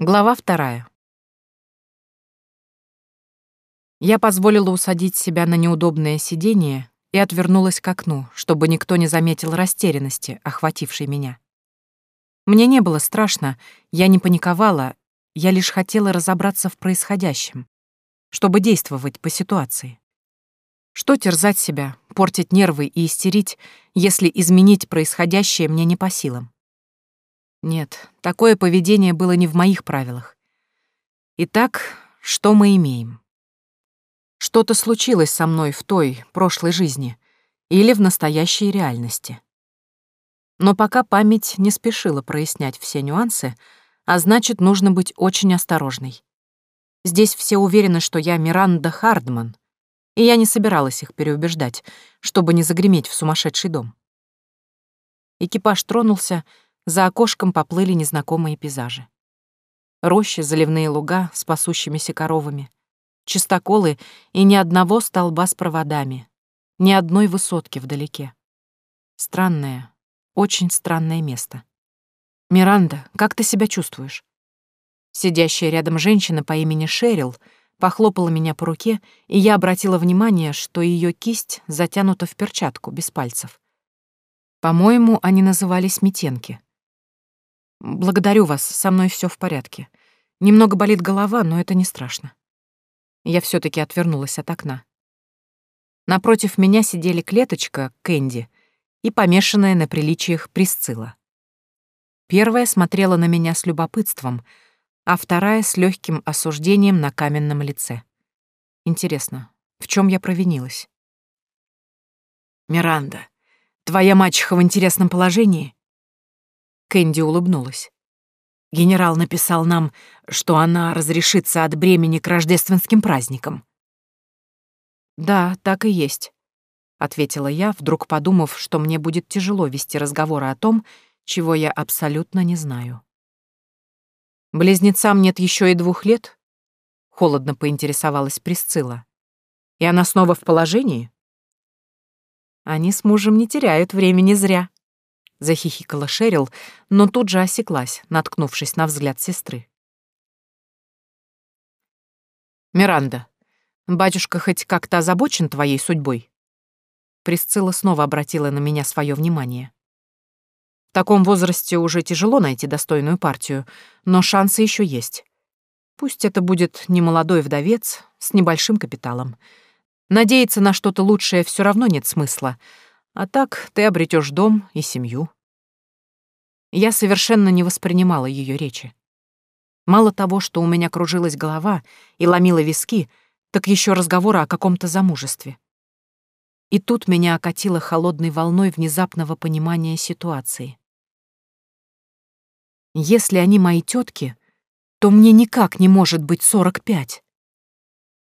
Глава вторая. Я позволила усадить себя на неудобное сиденье и отвернулась к окну, чтобы никто не заметил растерянности, охватившей меня. Мне не было страшно, я не паниковала, я лишь хотела разобраться в происходящем, чтобы действовать по ситуации. Что терзать себя, портить нервы и истерить, если изменить происходящее мне не по силам? Нет, такое поведение было не в моих правилах. Итак, что мы имеем? Что-то случилось со мной в той, прошлой жизни или в настоящей реальности. Но пока память не спешила прояснять все нюансы, а значит, нужно быть очень осторожной. Здесь все уверены, что я Миранда Хардман, и я не собиралась их переубеждать, чтобы не загреметь в сумасшедший дом. Экипаж тронулся, за окошком поплыли незнакомые пейзажи. Рощи, заливные луга с пасущимися коровами, чистоколы и ни одного столба с проводами, ни одной высотки вдалеке. Странное, очень странное место. «Миранда, как ты себя чувствуешь?» Сидящая рядом женщина по имени Шерил похлопала меня по руке, и я обратила внимание, что ее кисть затянута в перчатку, без пальцев. По-моему, они назывались метенки. «Благодарю вас, со мной все в порядке. Немного болит голова, но это не страшно». Я все таки отвернулась от окна. Напротив меня сидели клеточка, Кэнди, и помешанная на приличиях Присцилла. Первая смотрела на меня с любопытством, а вторая — с легким осуждением на каменном лице. Интересно, в чем я провинилась? «Миранда, твоя мачеха в интересном положении?» Кэнди улыбнулась. Генерал написал нам, что она разрешится от бремени к рождественским праздникам. «Да, так и есть», — ответила я, вдруг подумав, что мне будет тяжело вести разговоры о том, чего я абсолютно не знаю. «Близнецам нет еще и двух лет?» — холодно поинтересовалась Присцилла. «И она снова в положении?» «Они с мужем не теряют времени зря», — захихикала Шерил, но тут же осеклась, наткнувшись на взгляд сестры. «Миранда, батюшка хоть как-то озабочен твоей судьбой?» Присцилла снова обратила на меня свое внимание. В таком возрасте уже тяжело найти достойную партию, но шансы еще есть. Пусть это будет немолодой вдовец с небольшим капиталом. Надеяться на что-то лучшее все равно нет смысла — а так ты обретешь дом и семью. Я совершенно не воспринимала ее речи. Мало того, что у меня кружилась голова и ломила виски, так еще разговоры о каком-то замужестве. И тут меня окатило холодной волной внезапного понимания ситуации. Если они мои тетки, то мне никак не может быть сорок пять.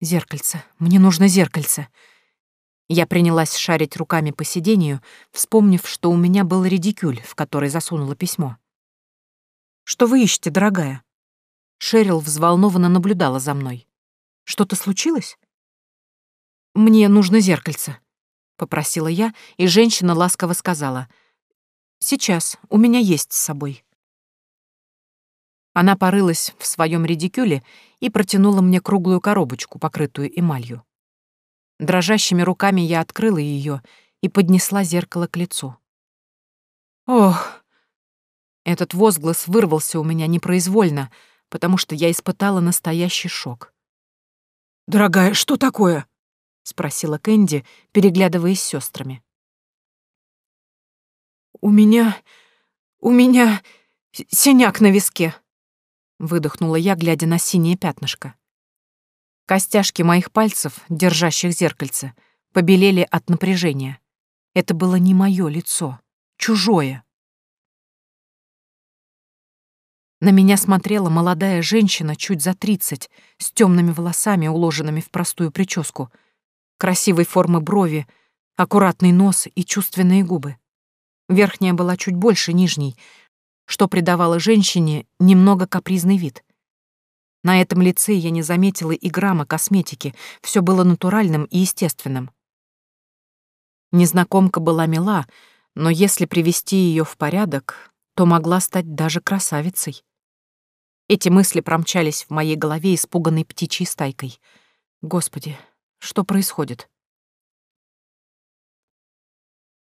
Зеркальце, мне нужно зеркальце. Я принялась шарить руками по сиденью, вспомнив, что у меня был редикюль, в который засунула письмо. «Что вы ищете, дорогая?» Шерил взволнованно наблюдала за мной. «Что-то случилось?» «Мне нужно зеркальце», — попросила я, и женщина ласково сказала. «Сейчас, у меня есть с собой». Она порылась в своем редикюле и протянула мне круглую коробочку, покрытую эмалью. Дрожащими руками я открыла ее и поднесла зеркало к лицу. Ох! Этот возглас вырвался у меня непроизвольно, потому что я испытала настоящий шок. «Дорогая, что такое?» — спросила Кэнди, переглядываясь с сестрами. «У меня... у меня синяк на виске», — выдохнула я, глядя на синее пятнышко. Костяшки моих пальцев, держащих зеркальце, побелели от напряжения. Это было не мое лицо, чужое. На меня смотрела молодая женщина чуть за тридцать, с темными волосами, уложенными в простую прическу, красивой формы брови, аккуратный нос и чувственные губы. Верхняя была чуть больше нижней, что придавало женщине немного капризный вид. На этом лице я не заметила и грамма косметики, все было натуральным и естественным. Незнакомка была мила, но если привести ее в порядок, то могла стать даже красавицей. Эти мысли промчались в моей голове испуганной птичьей стайкой. Господи, что происходит?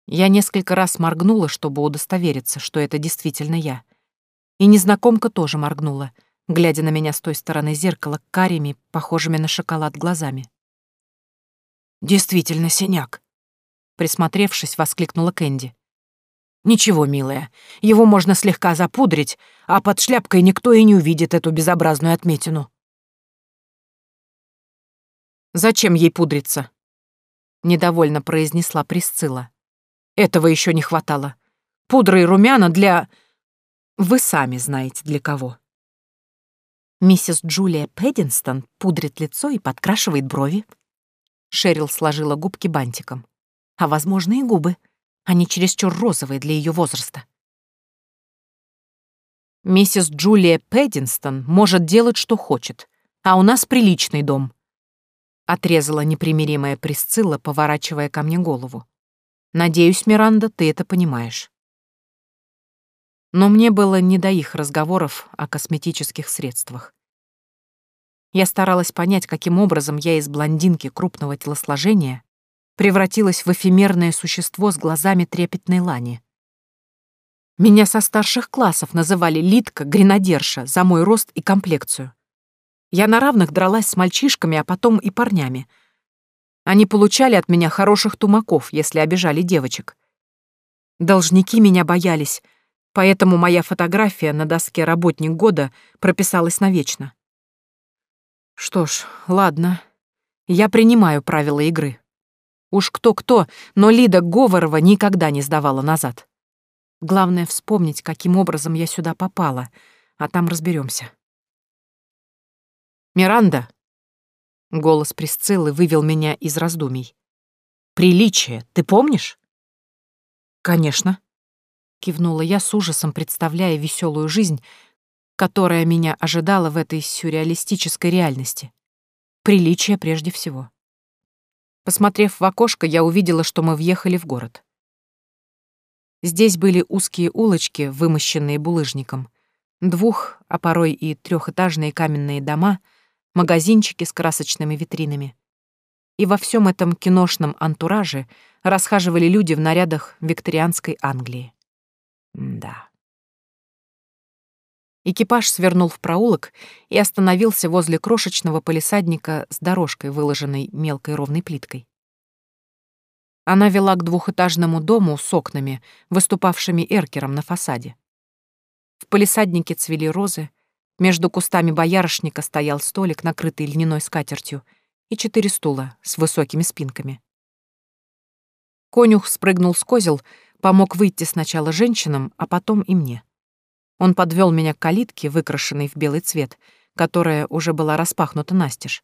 Я несколько раз моргнула, чтобы удостовериться, что это действительно я. И незнакомка тоже моргнула, глядя на меня с той стороны зеркала карими, похожими на шоколад глазами. «Действительно синяк», — присмотревшись, воскликнула Кэнди. «Ничего, милая, его можно слегка запудрить, а под шляпкой никто и не увидит эту безобразную отметину». «Зачем ей пудриться?» — недовольно произнесла Присцилла. «Этого еще не хватало. Пудра и румяна для... Вы сами знаете, для кого». Миссис Джулия Пэддинстон пудрит лицо и подкрашивает брови. Шерил сложила губки бантиком. А, возможно, и губы. Они чересчур розовые для ее возраста. Миссис Джулия Пэддинстон может делать, что хочет, а у нас приличный дом. Отрезала непримиримая Присцилла, поворачивая ко мне голову. Надеюсь, Миранда, ты это понимаешь. Но мне было не до их разговоров о косметических средствах. Я старалась понять, каким образом я из блондинки крупного телосложения превратилась в эфемерное существо с глазами трепетной лани. Меня со старших классов называли Литка, гренадерша, за мой рост и комплекцию. Я на равных дралась с мальчишками, а потом и парнями. Они получали от меня хороших тумаков, если обижали девочек. Должники меня боялись, поэтому моя фотография на доске «Работник года» прописалась навечно. Что ж, ладно. Я принимаю правила игры. Уж кто-кто, но Лида Говорова никогда не сдавала назад. Главное вспомнить, каким образом я сюда попала, а там разберемся. «Миранда!» — голос Присциллы вывел меня из раздумий. «Приличие, ты помнишь?» «Конечно», — кивнула я с ужасом, представляя веселую жизнь, которая меня ожидала в этой сюрреалистической реальности. Приличие прежде всего. Посмотрев в окошко, я увидела, что мы въехали в город. Здесь были узкие улочки, вымощенные булыжником, двух, а порой и трехэтажные каменные дома, магазинчики с красочными витринами. И во всем этом киношном антураже расхаживали люди в нарядах викторианской Англии. Да. Экипаж свернул в проулок и остановился возле крошечного полисадника с дорожкой, выложенной мелкой ровной плиткой. Она вела к двухэтажному дому с окнами, выступавшими эркером на фасаде. В полисаднике цвели розы, между кустами боярышника стоял столик, накрытый льняной скатертью, и четыре стула с высокими спинками. Конюх спрыгнул с козел, помог выйти сначала женщинам, а потом и мне. Он подвел меня к калитке, выкрашенной в белый цвет, которая уже была распахнута настежь.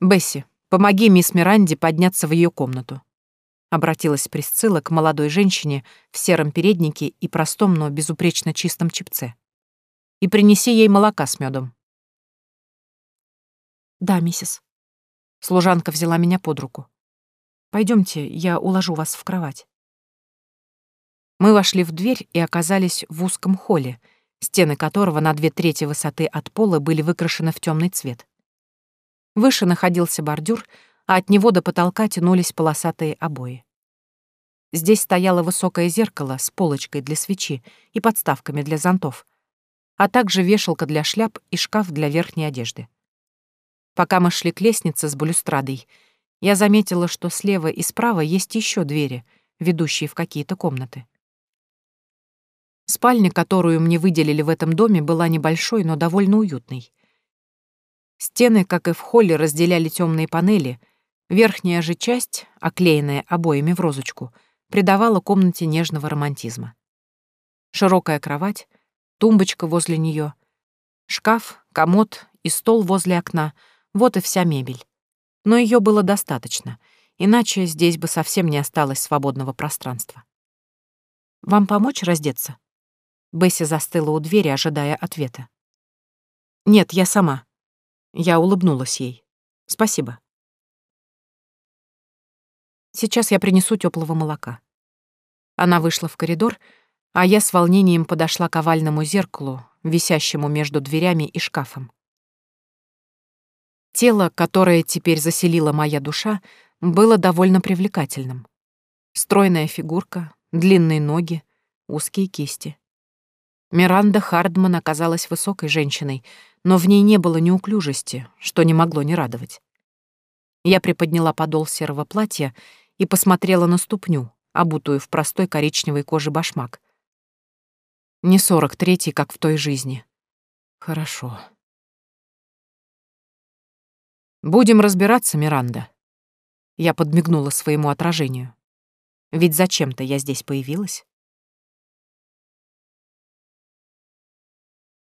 «Бесси, помоги мисс Миранде подняться в ее комнату», — обратилась Присцилла к молодой женщине в сером переднике и простом, но безупречно чистом чипце. «И принеси ей молока с медом. «Да, миссис». Служанка взяла меня под руку. Пойдемте, я уложу вас в кровать. Мы вошли в дверь и оказались в узком холле, стены которого на две трети высоты от пола были выкрашены в темный цвет. Выше находился бордюр, а от него до потолка тянулись полосатые обои. Здесь стояло высокое зеркало с полочкой для свечи и подставками для зонтов, а также вешалка для шляп и шкаф для верхней одежды. Пока мы шли к лестнице с балюстрадой, я заметила, что слева и справа есть еще двери, ведущие в какие-то комнаты. Спальня, которую мне выделили в этом доме, была небольшой, но довольно уютной. Стены, как и в холле, разделяли темные панели. Верхняя же часть, оклеенная обоями в розочку, придавала комнате нежного романтизма. Широкая кровать, тумбочка возле нее, шкаф, комод и стол возле окна — вот и вся мебель. Но ее было достаточно, иначе здесь бы совсем не осталось свободного пространства. «Вам помочь раздеться?» Бесси застыла у двери, ожидая ответа. «Нет, я сама». Я улыбнулась ей. «Спасибо». «Сейчас я принесу теплого молока». Она вышла в коридор, а я с волнением подошла к овальному зеркалу, висящему между дверями и шкафом. Тело, которое теперь заселила моя душа, было довольно привлекательным. Стройная фигурка, длинные ноги, узкие кисти. Миранда Хардман оказалась высокой женщиной, но в ней не было неуклюжести, что не могло не радовать. Я приподняла подол серого платья и посмотрела на ступню, обутую в простой коричневой коже башмак. Не сорок третий, как в той жизни. Хорошо. Будем разбираться, Миранда. Я подмигнула своему отражению. Ведь зачем-то я здесь появилась.